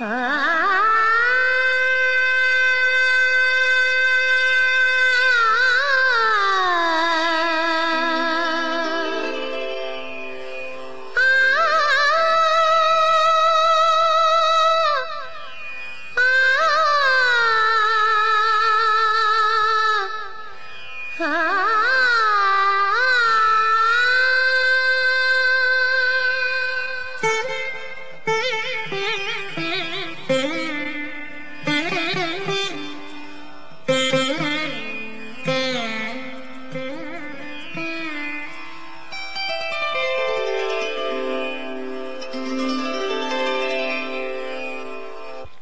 啊。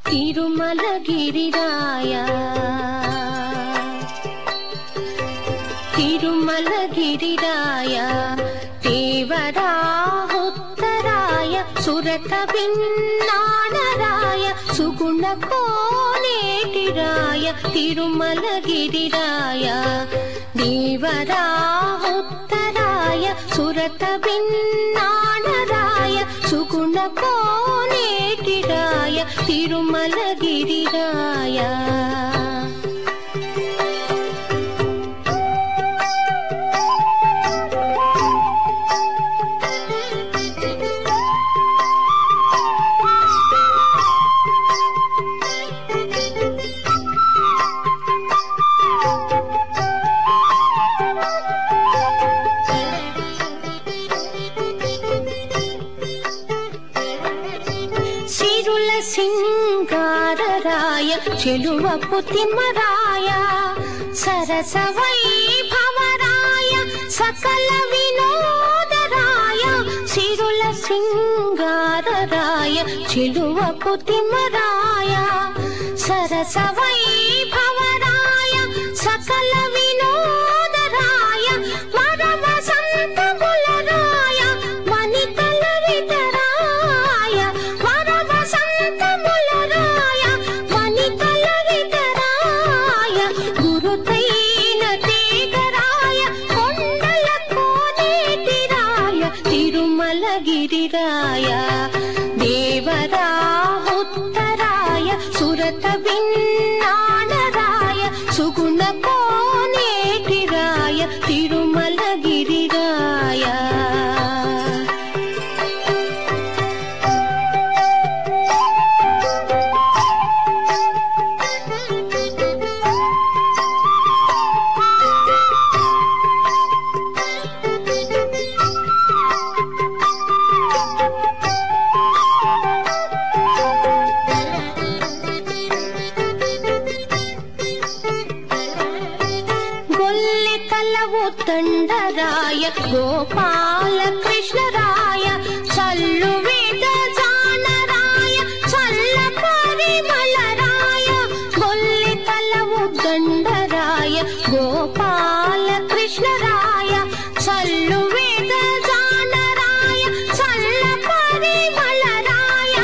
తిరుమల గిరిరాయ తిరుమల గిరిరాయ దేవరాహుత్తరాయ సురత విన్నానరాయ సుగుణ కోనేటిరాయ తిరుమల గిరిరాయ దేవరాహుత్తరాయ సురత విన్నానరాయ సుగుణ కో తిరుమలగిరిరాయ సింగారరాయ చెలువ పుతిమరాయ సరస వైభవరాయ సకల వినోదరాయ సిరుల సింగారరాయ చెలువ పుతిమరాయ సరస गाया देवरा తండరాయ గోపాల కృష్ణరాయ చల్లు వేద జానరాయ చల్ల పరిమళరాయ కొల్లి తలవు గండరాయ గోపాల కృష్ణరాయ చల్లు వేద జానరాయ చల్ల పరిమళరాయ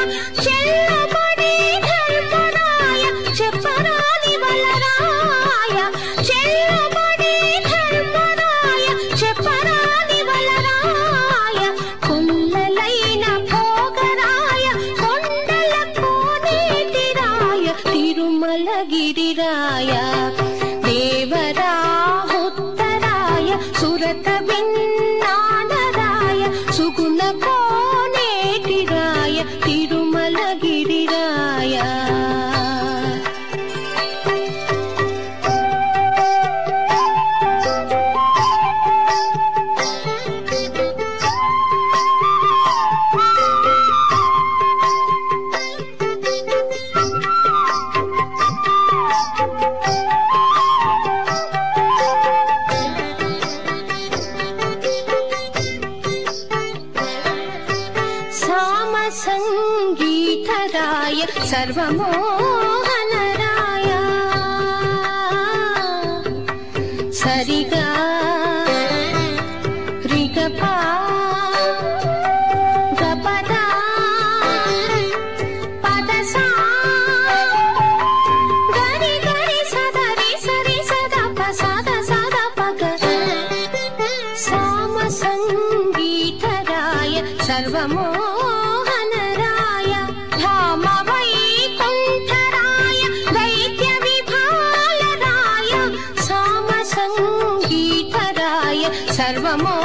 చెల్లబడి ధర్మరాయ చెప్పరాని వలరాయ చెల్ల కమలగిరిరాయ దేవరాహుత్తరాయ సురత విన్నానరాయ సుగుణ కోనేటిరాయ తిరుమలగిరిరాయ సర్వమోహనరాయ. సరిగా రిగపా. सर्वमो सर्वमो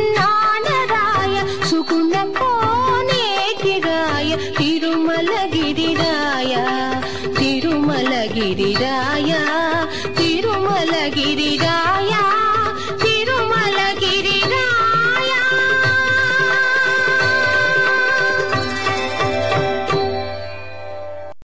கதவின்னானராய சுகுண கோனேகிராய திருமலகிரிராய திருமலகிரிராய திருமலகிரிராய